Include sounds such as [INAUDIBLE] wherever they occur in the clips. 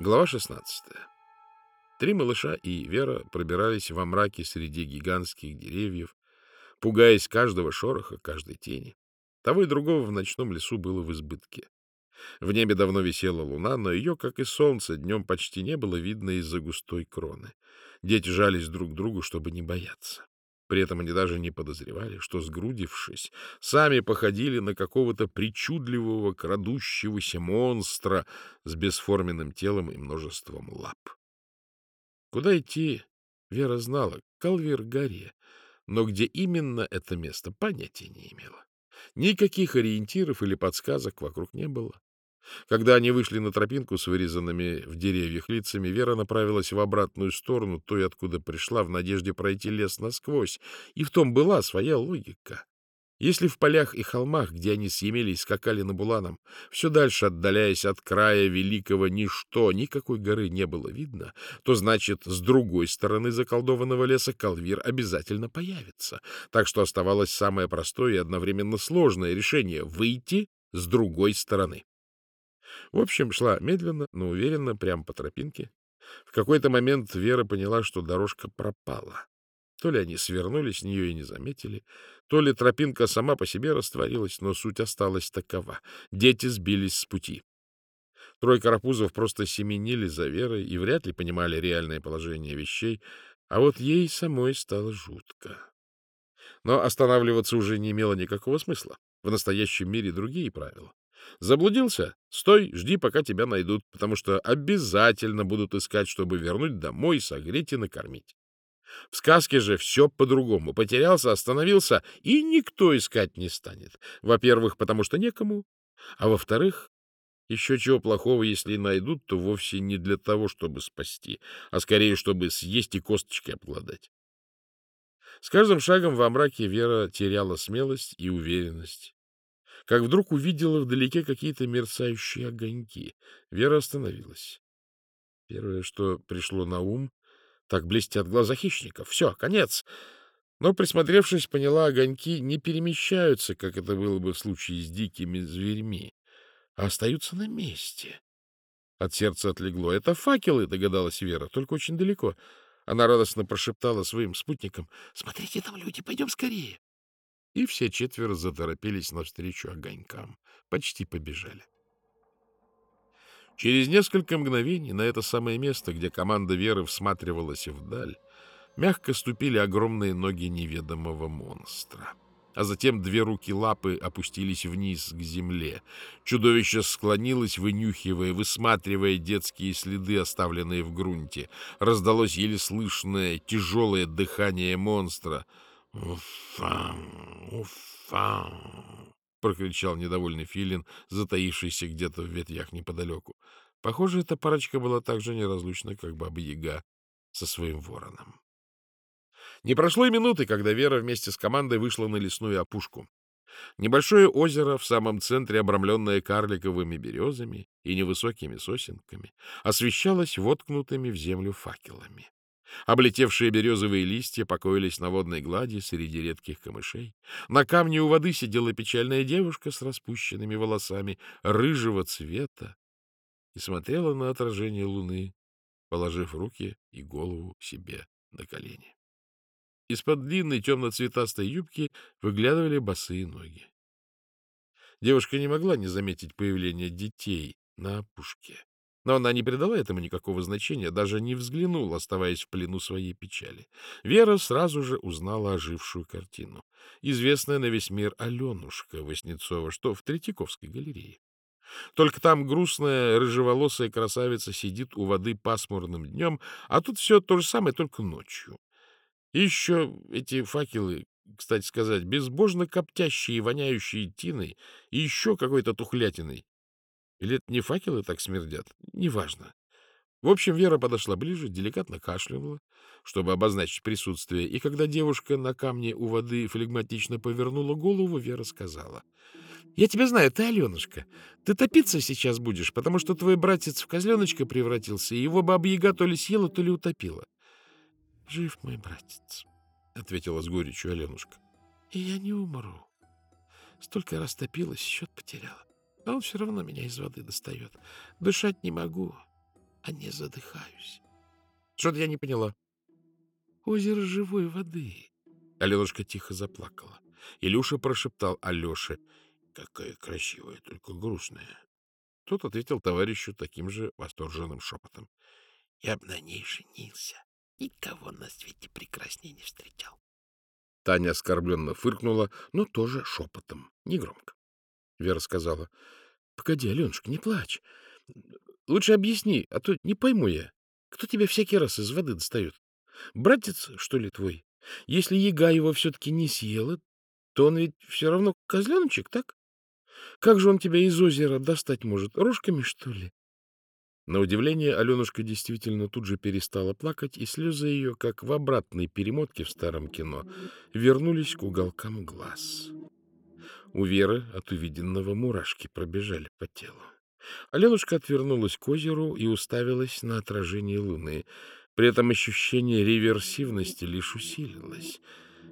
Глава 16. Три малыша и Вера пробирались во мраке среди гигантских деревьев, пугаясь каждого шороха, каждой тени. Того и другого в ночном лесу было в избытке. В небе давно висела луна, но ее, как и солнце, днем почти не было видно из-за густой кроны. Дети жались друг к другу, чтобы не бояться. При этом они даже не подозревали, что, сгрудившись, сами походили на какого-то причудливого крадущегося монстра с бесформенным телом и множеством лап. Куда идти, Вера знала, к Калвир-горе, но где именно это место, понятия не имела. Никаких ориентиров или подсказок вокруг не было. Когда они вышли на тропинку с вырезанными в деревьях лицами, Вера направилась в обратную сторону, той, откуда пришла, в надежде пройти лес насквозь. И в том была своя логика. Если в полях и холмах, где они съемелись, скакали на буланом, все дальше отдаляясь от края великого ничто, никакой горы не было видно, то значит, с другой стороны заколдованного леса Калвир обязательно появится. Так что оставалось самое простое и одновременно сложное решение — выйти с другой стороны. В общем, шла медленно, но уверенно, прямо по тропинке. В какой-то момент Вера поняла, что дорожка пропала. То ли они свернули с нее и не заметили, то ли тропинка сама по себе растворилась, но суть осталась такова. Дети сбились с пути. Трое карапузов просто семенили за Верой и вряд ли понимали реальное положение вещей, а вот ей самой стало жутко. Но останавливаться уже не имело никакого смысла. В настоящем мире другие правила. Заблудился? Стой, жди, пока тебя найдут, потому что обязательно будут искать, чтобы вернуть домой, согреть и накормить. В сказке же все по-другому. Потерялся, остановился, и никто искать не станет. Во-первых, потому что некому, а во-вторых, еще чего плохого, если найдут, то вовсе не для того, чтобы спасти, а скорее, чтобы съесть и косточки обглодать. С каждым шагом во мраке Вера теряла смелость и уверенность как вдруг увидела вдалеке какие-то мерцающие огоньки. Вера остановилась. Первое, что пришло на ум, так блестят глаза хищников. Все, конец. Но, присмотревшись, поняла, огоньки не перемещаются, как это было бы в случае с дикими зверьми, а остаются на месте. От сердца отлегло. Это факелы, догадалась Вера, только очень далеко. Она радостно прошептала своим спутникам. — Смотрите, там люди, пойдем скорее и все четверо заторопились навстречу огонькам. Почти побежали. Через несколько мгновений на это самое место, где команда Веры всматривалась вдаль, мягко ступили огромные ноги неведомого монстра. А затем две руки-лапы опустились вниз к земле. Чудовище склонилось, вынюхивая, высматривая детские следы, оставленные в грунте. Раздалось еле слышное тяжелое дыхание монстра — «Уфа! Уфа!» — прокричал недовольный филин, затаившийся где-то в ветвях неподалеку. Похоже, эта парочка была так же неразлучна, как Баба-Яга со своим вороном. Не прошло и минуты, когда Вера вместе с командой вышла на лесную опушку. Небольшое озеро в самом центре, обрамленное карликовыми березами и невысокими сосенками, освещалось воткнутыми в землю факелами. Облетевшие березовые листья покоились на водной глади среди редких камышей. На камне у воды сидела печальная девушка с распущенными волосами рыжего цвета и смотрела на отражение луны, положив руки и голову себе на колени. Из-под длинной темно-цветастой юбки выглядывали босые ноги. Девушка не могла не заметить появление детей на опушке. Но она не придала этому никакого значения, даже не взглянула, оставаясь в плену своей печали. Вера сразу же узнала ожившую картину. Известная на весь мир Аленушка Васнецова, что в Третьяковской галерее. Только там грустная рыжеволосая красавица сидит у воды пасмурным днем, а тут все то же самое, только ночью. И еще эти факелы, кстати сказать, безбожно коптящие и воняющие тиной, и еще какой-то тухлятиной. Или это не факелы так смердят? Неважно. В общем, Вера подошла ближе, деликатно кашлянула, чтобы обозначить присутствие, и когда девушка на камне у воды флегматично повернула голову, Вера сказала. — Я тебя знаю, ты Аленушка. Ты топиться сейчас будешь, потому что твой братец в козленочка превратился, и его баба-яга то ли съела, то ли утопила. — Жив мой братец, — ответила с горечью Аленушка. — И я не умру. Столько раз топилась, счет потеряла. А он все равно меня из воды достает. Дышать не могу. а не задыхаюсь. Что-то я не поняла. Озеро живой воды. Аленушка тихо заплакала. Илюша прошептал Алёше. Какая красивая, только грустная. Тот ответил товарищу таким же восторженным шепотом. Я б на ней женился. Никого на свете прекраснее не встречал. Таня оскорбленно фыркнула, но тоже шепотом, негромко. Вера сказала. — Погоди, Аленушка, не плачь. Лучше объясни, а то не пойму я. Кто тебя всякий раз из воды достает? Братец, что ли, твой? Если яга его все-таки не съела, то он ведь все равно козленочек, так? Как же он тебя из озера достать может? Рожками, что ли? На удивление, Аленушка действительно тут же перестала плакать, и слезы ее, как в обратной перемотке в старом кино, вернулись к уголкам глаз. У Веры от увиденного мурашки пробежали по телу. Аленушка отвернулась к озеру и уставилась на отражение луны. При этом ощущение реверсивности лишь усилилось.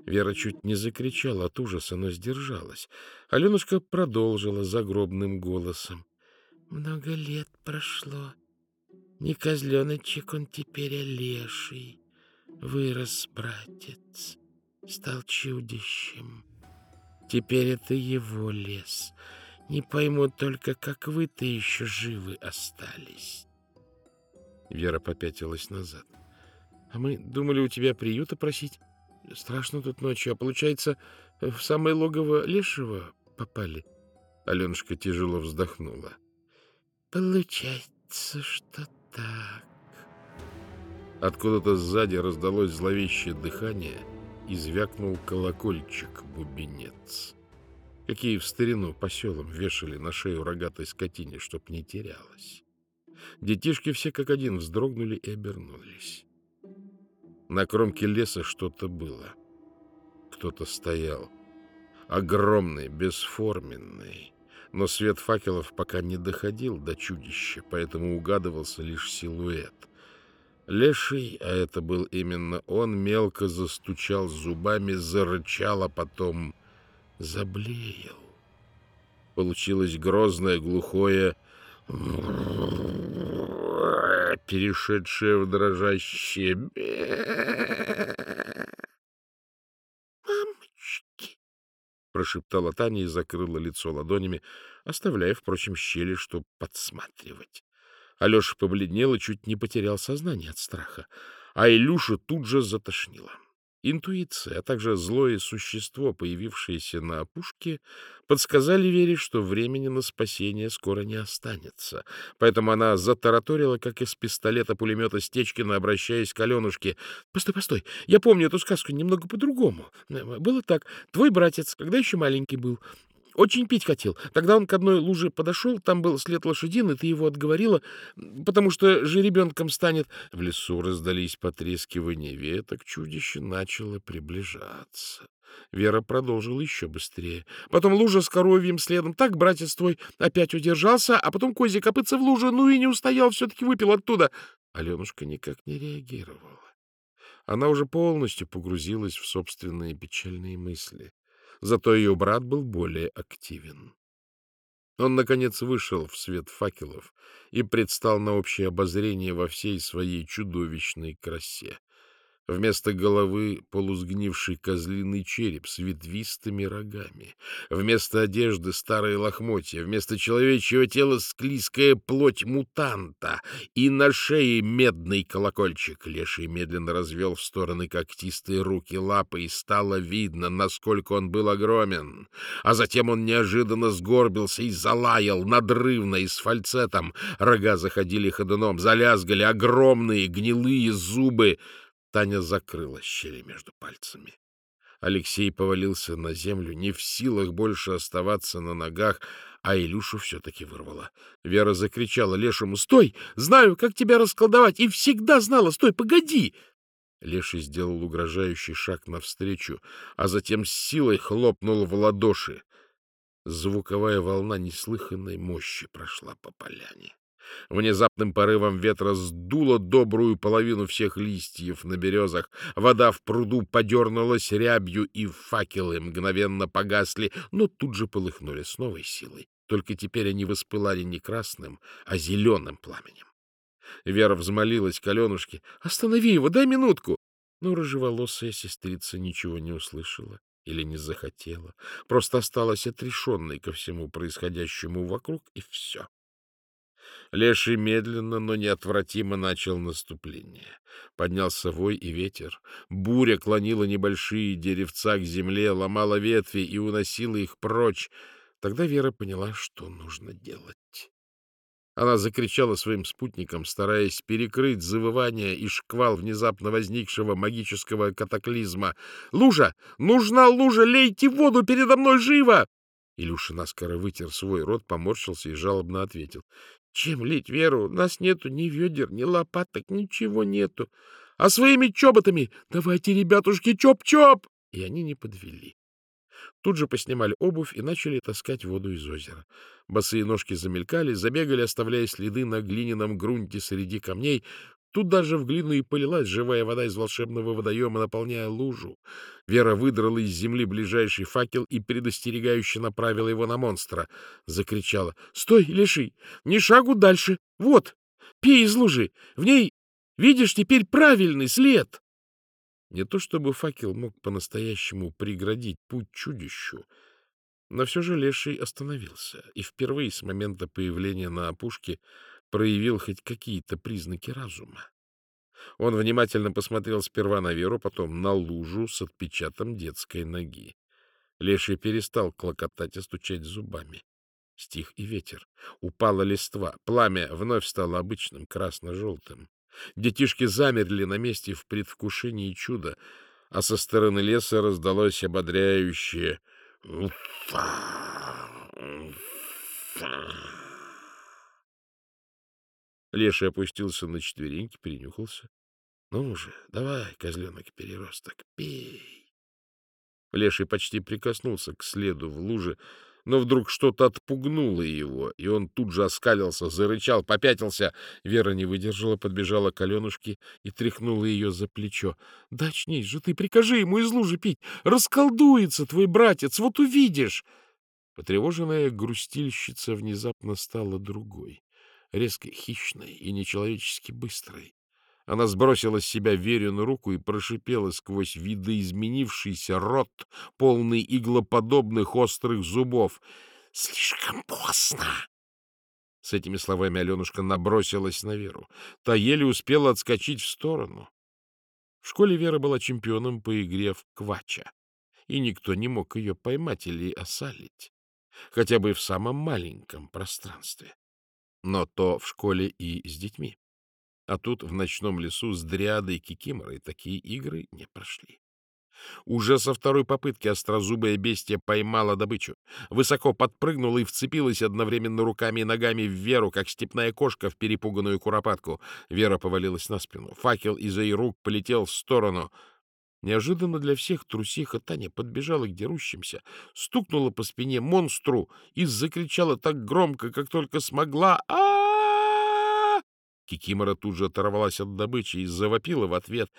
Вера чуть не закричала от ужаса, но сдержалась. Аленушка продолжила загробным голосом. «Много лет прошло. Не козленочек он теперь, а леший. Вырос братец, стал чудищем. Теперь это его лес. Не пойму только, как вы-то еще живы остались». Вера попятилась назад. — А мы думали у тебя приюта просить. Страшно тут ночью, а получается, в самое логово Лешего попали. Аленушка тяжело вздохнула. — Получается, что так. Откуда-то сзади раздалось зловещее дыхание и звякнул колокольчик-бубенец. Какие в старину по селам вешали на шею рогатой скотине, чтоб не терялась. Детишки все как один вздрогнули и обернулись. На кромке леса что-то было. Кто-то стоял. Огромный, бесформенный. Но свет факелов пока не доходил до чудища, поэтому угадывался лишь силуэт. Леший, а это был именно он, мелко застучал зубами, зарычал, а потом заблеял. Получилось грозное, глухое перешедшее в дрожащее «Мамочки!» — прошептала Таня и закрыла лицо ладонями, оставляя, впрочем, щели, чтобы подсматривать. Алеша побледнел и чуть не потерял сознание от страха, а Илюша тут же затошнила. Интуиция, а также злое существо, появившееся на опушке, подсказали Вере, что времени на спасение скоро не останется. Поэтому она затараторила, как из пистолета-пулемета Стечкина, обращаясь к Аленушке. — Постой, постой, я помню эту сказку немного по-другому. Было так. Твой братец, когда еще маленький был, очень пить хотел. Тогда он к одной луже подошел, там был след лошадин, ты его отговорила, потому что же ребенком станет. В лесу раздались потрескивания веток, чудище начало приближаться. Вера продолжила еще быстрее. Потом лужа с коровьим следом. Так братец твой опять удержался, а потом козий копытца в лужу, ну и не устоял, все-таки выпил оттуда. Аленушка никак не реагировала. Она уже полностью погрузилась в собственные печальные мысли. Зато ее брат был более активен. Он, наконец, вышел в свет факелов и предстал на общее обозрение во всей своей чудовищной красе. Вместо головы полусгнивший козлиный череп с ветвистыми рогами. Вместо одежды старые лохмотья. Вместо человечьего тела склизкая плоть мутанта. И на шее медный колокольчик. Леший медленно развел в стороны когтистые руки лапы, и стало видно, насколько он был огромен. А затем он неожиданно сгорбился и залаял, надрывно и с фальцетом. Рога заходили ходуном, залязгали огромные гнилые зубы. Таня закрыла щели между пальцами. Алексей повалился на землю, не в силах больше оставаться на ногах, а Илюшу все-таки вырвала. Вера закричала Лешему «Стой! Знаю, как тебя расколдовать! И всегда знала! Стой, погоди!» Леший сделал угрожающий шаг навстречу, а затем с силой хлопнул в ладоши. Звуковая волна неслыханной мощи прошла по поляне. Внезапным порывом ветра сдуло добрую половину всех листьев на березах. Вода в пруду подернулась рябью, и факелы мгновенно погасли, но тут же полыхнули с новой силой. Только теперь они воспылали не красным, а зеленым пламенем. Вера взмолилась к Аленушке. — Останови его, дай минутку. Но рыжеволосая сестрица ничего не услышала или не захотела, просто осталась отрешенной ко всему происходящему вокруг, и все. Леший медленно, но неотвратимо начал наступление. Поднялся вой и ветер. Буря клонила небольшие деревца к земле, ломала ветви и уносила их прочь. Тогда Вера поняла, что нужно делать. Она закричала своим спутникам, стараясь перекрыть завывание и шквал внезапно возникшего магического катаклизма. «Лужа! Нужна лужа! Лейте воду передо мной живо!» Илюша наскоро вытер свой рот, поморщился и жалобно ответил. «Чем лить Веру? У нас нету ни ведер, ни лопаток, ничего нету. А своими чоботами давайте, ребятушки, чоп-чоп!» И они не подвели. Тут же поснимали обувь и начали таскать воду из озера. Босые ножки замелькали, забегали, оставляя следы на глиняном грунте среди камней. Тут даже в глину и полилась живая вода из волшебного водоема, наполняя лужу. Вера выдрала из земли ближайший факел и предостерегающе направила его на монстра. Закричала. — Стой, леший! Ни шагу дальше! Вот! Пей из лужи! В ней, видишь, теперь правильный след! Не то чтобы факел мог по-настоящему преградить путь чудищу, но все же Леший остановился и впервые с момента появления на опушке проявил хоть какие-то признаки разума. Он внимательно посмотрел сперва на Веру, потом на лужу с отпечатом детской ноги. Леший перестал клокотать и стучать зубами. Стих и ветер. Упала листва. Пламя вновь стало обычным, красно-желтым. Детишки замерли на месте в предвкушении чуда, а со стороны леса раздалось ободряющее «Уфа! Уфа!». Леший опустился на четвереньки, перенюхался. — Ну уже, давай, козленок-переросток, пей. Леший почти прикоснулся к следу в луже, но вдруг что-то отпугнуло его, и он тут же оскалился, зарычал, попятился. Вера не выдержала, подбежала к Аленушке и тряхнула ее за плечо. — Да очнись же ты, прикажи ему из лужи пить! Расколдуется твой братец, вот увидишь! Потревоженная грустильщица внезапно стала другой, резко хищной и нечеловечески быстрой. Она сбросила с себя Верину руку и прошипела сквозь видоизменившийся рот, полный иглоподобных острых зубов. — Слишком поздно! С этими словами Аленушка набросилась на Веру. Та еле успела отскочить в сторону. В школе Вера была чемпионом по игре в квача, и никто не мог ее поймать или осалить, хотя бы в самом маленьком пространстве. Но то в школе и с детьми. А тут в ночном лесу с дриадой Кикиморой такие игры не прошли. Уже со второй попытки острозубая бестия поймала добычу, высоко подпрыгнула и вцепилась одновременно руками и ногами в Веру, как степная кошка в перепуганную куропатку. Вера повалилась на спину. Факел из-за ее рук полетел в сторону. Неожиданно для всех трусиха Таня подбежала к дерущимся, стукнула по спине монстру и закричала так громко, как только смогла. а Кикимора тут же оторвалась от добычи и завопила в ответ.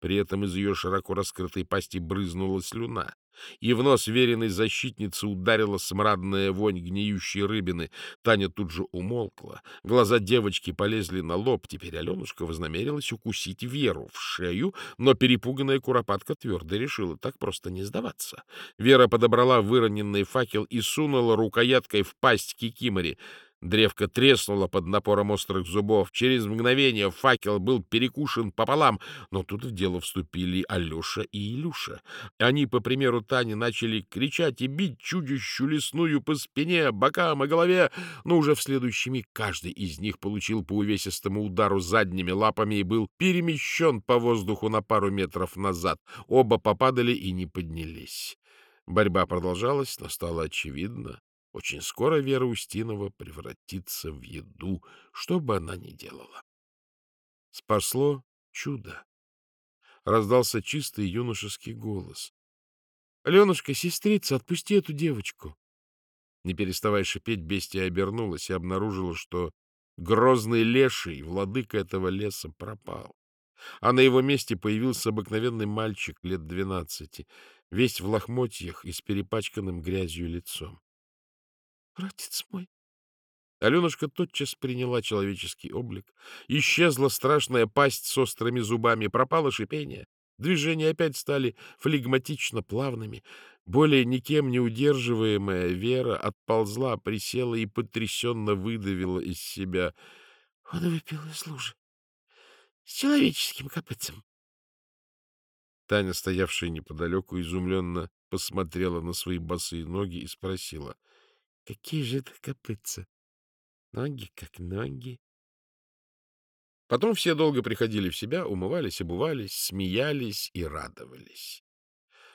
При этом из ее широко раскрытой пасти брызнула слюна, и в нос веренной защитницы ударила смрадная вонь гниющей рыбины. Таня тут же умолкла. Глаза девочки полезли на лоб. Теперь Аленушка вознамерилась укусить Веру в шею, но перепуганная куропатка твердо решила так просто не сдаваться. Вера подобрала выроненный факел и сунула рукояткой в пасть Кикимори. Древко треснуло под напором острых зубов. Через мгновение факел был перекушен пополам, но тут в дело вступили Алеша и Илюша. Они, по примеру Тани, начали кричать и бить чудищу лесную по спине, бокам и голове, но уже в следующий миг каждый из них получил по увесистому удару задними лапами и был перемещен по воздуху на пару метров назад. Оба попадали и не поднялись. Борьба продолжалась, но стало очевидно, очень скоро Вера Устинова превратится в еду, что бы она ни делала. Спасло чудо. Раздался чистый юношеский голос. — Аленушка, сестрица, отпусти эту девочку. Не переставая шипеть, бестия обернулась и обнаружила, что грозный леший, владыка этого леса, пропал. А на его месте появился обыкновенный мальчик лет двенадцати, весь в лохмотьях и с перепачканным грязью лицом. — Братец мой! Аленушка тотчас приняла человеческий облик. Исчезла страшная пасть с острыми зубами, пропало шипение. Движения опять стали флегматично плавными. Более никем не удерживаемая Вера отползла, присела и потрясенно выдавила из себя. — Он выпил из лужи. С человеческим копытцем. Таня, стоявшая неподалеку, изумленно посмотрела на свои босые ноги и спросила. — Какие же это копытца? Ноги как ноги. Потом все долго приходили в себя, умывались, обувались, смеялись и радовались.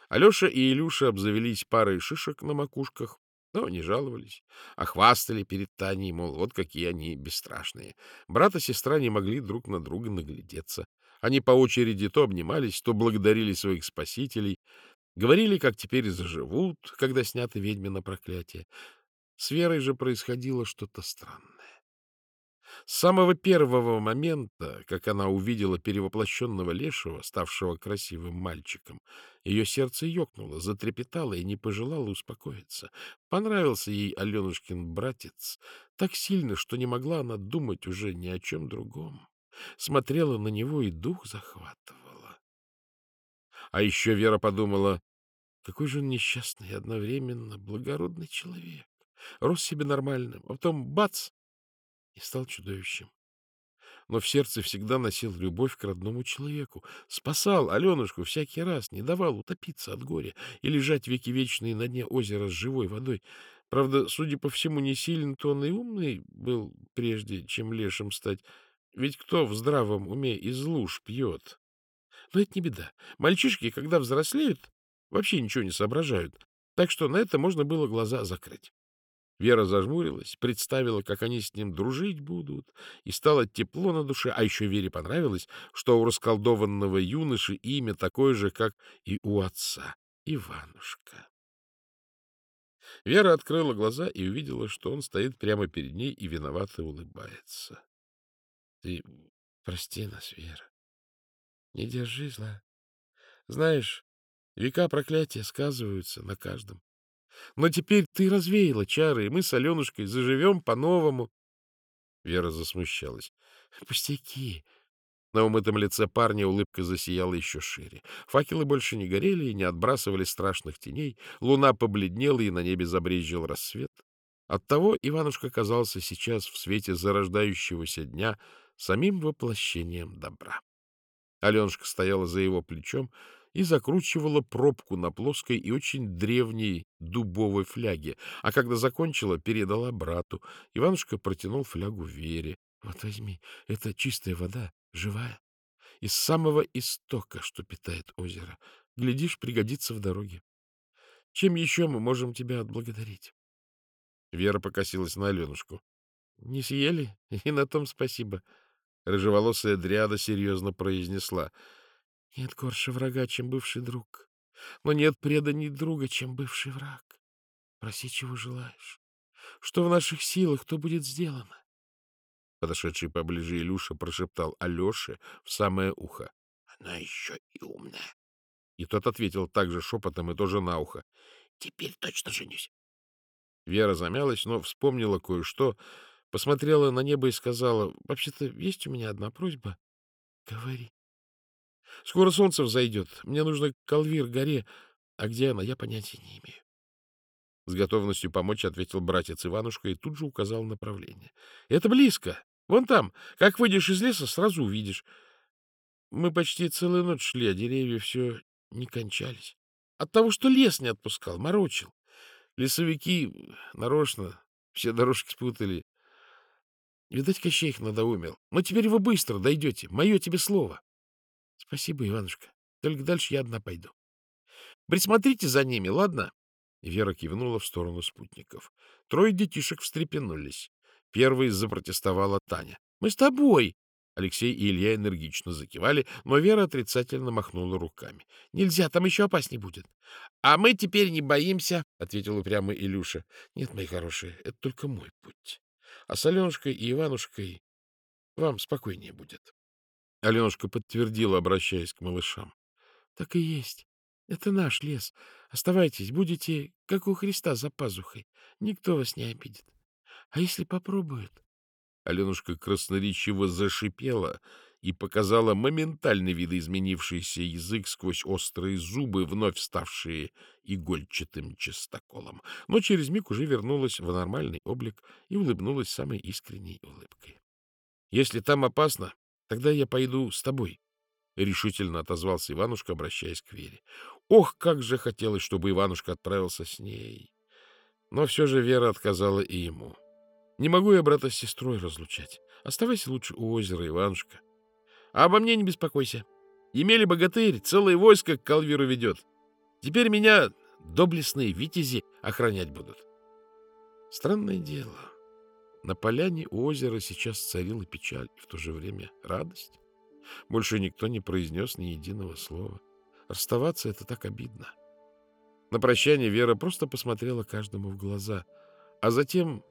Алеша и Илюша обзавелись парой шишек на макушках, но не жаловались, а хвастали перед Таней, мол, вот какие они бесстрашные. Брат и сестра не могли друг на друга наглядеться. Они по очереди то обнимались, то благодарили своих спасителей, говорили, как теперь заживут, когда снято ведьмино проклятие. С Верой же происходило что-то странное. С самого первого момента, как она увидела перевоплощенного лешего, ставшего красивым мальчиком, ее сердце ёкнуло, затрепетало и не пожелало успокоиться. Понравился ей Аленушкин братец так сильно, что не могла она думать уже ни о чем другом. Смотрела на него и дух захватывала. А еще Вера подумала, какой же он несчастный и одновременно благородный человек рос себе нормальным, а потом бац! и стал чудовищем. Но в сердце всегда носил любовь к родному человеку, спасал Аленушку всякий раз, не давал утопиться от горя и лежать веки вечные на дне озера с живой водой. Правда, судя по всему, не сильно-то он и умный был прежде, чем лешим стать, ведь кто в здравом уме из луж пьет? Но это не беда. Мальчишки, когда взрослеют, вообще ничего не соображают, так что на это можно было глаза закрыть. Вера зажмурилась, представила, как они с ним дружить будут, и стало тепло на душе, а еще Вере понравилось, что у расколдованного юноши имя такое же, как и у отца — Иванушка. Вера открыла глаза и увидела, что он стоит прямо перед ней и виновато улыбается. — Ты прости нас, Вера. Не держи зла. Знаешь, века проклятия сказываются на каждом. Но теперь ты развеяла чары, и мы с Аленушкой заживем по-новому. Вера засмущалась. — Пустяки. На умытом лице парня улыбка засияла еще шире. Факелы больше не горели и не отбрасывали страшных теней. Луна побледнела, и на небе забрезжил рассвет. Оттого Иванушка казался сейчас в свете зарождающегося дня самим воплощением добра. Аленушка стояла за его плечом, и закручивала пробку на плоской и очень древней дубовой фляге, а когда закончила, передала брату. Иванушка протянул флягу Вере. — Вот возьми, это чистая вода, живая, из самого истока, что питает озеро. Глядишь, пригодится в дороге. Чем еще мы можем тебя отблагодарить? Вера покосилась на Аленушку. — Не съели? [LAUGHS] И на том спасибо. Рыжеволосая дряда серьезно произнесла — нет горше врага, чем бывший друг, но нет преданий друга, чем бывший враг. Проси, чего желаешь. Что в наших силах, то будет сделано. Подошедший поближе Илюша прошептал Алёше в самое ухо. — Она еще и умная. И тот ответил также шепотом и тоже на ухо. — Теперь точно женюсь. Вера замялась, но вспомнила кое-что, посмотрела на небо и сказала, — Вообще-то есть у меня одна просьба. — Говори. Скоро солнце взойдет. Мне нужно к Калвир-горе. А где она, я понятия не имею. С готовностью помочь ответил братец Иванушка и тут же указал направление. — Это близко. Вон там. Как выйдешь из леса, сразу увидишь. Мы почти целую ночь шли, а деревья все не кончались. От того, что лес не отпускал, морочил. Лесовики нарочно все дорожки спутали. Видать, Кощей их надоумил. Но теперь вы быстро дойдете. Мое тебе слово. — Спасибо, Иванушка. Только дальше я одна пойду. Присмотрите за ними, ладно? Вера кивнула в сторону спутников. Трое детишек встрепенулись. Первой запротестовала Таня. — Мы с тобой! Алексей и Илья энергично закивали, но Вера отрицательно махнула руками. — Нельзя, там еще опаснее будет. — А мы теперь не боимся, — ответил упрямо Илюша. — Нет, мои хорошие, это только мой путь. А с Аленушкой и Иванушкой вам спокойнее будет. Аленушка подтвердила, обращаясь к малышам. — Так и есть. Это наш лес. Оставайтесь, будете, как у Христа, за пазухой. Никто вас не обидит. А если попробует? Аленушка красноречиво зашипела и показала моментально видоизменившийся язык сквозь острые зубы, вновь ставшие игольчатым чистоколом. Но через миг уже вернулась в нормальный облик и улыбнулась самой искренней улыбкой. — Если там опасно, тогда я пойду с тобой, — решительно отозвался Иванушка, обращаясь к Вере. Ох, как же хотелось, чтобы Иванушка отправился с ней! Но все же Вера отказала и ему. — Не могу я брата с сестрой разлучать. Оставайся лучше у озера, Иванушка. А обо мне не беспокойся. Имели богатырь, целое войско к Калвиру ведет. Теперь меня доблестные витязи охранять будут. Странное дело. На поляне у озера сейчас царила печаль и в то же время радость. Больше никто не произнес ни единого слова. Расставаться — это так обидно. На прощание Вера просто посмотрела каждому в глаза, а затем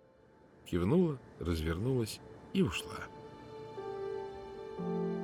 кивнула, развернулась и ушла. Thank you.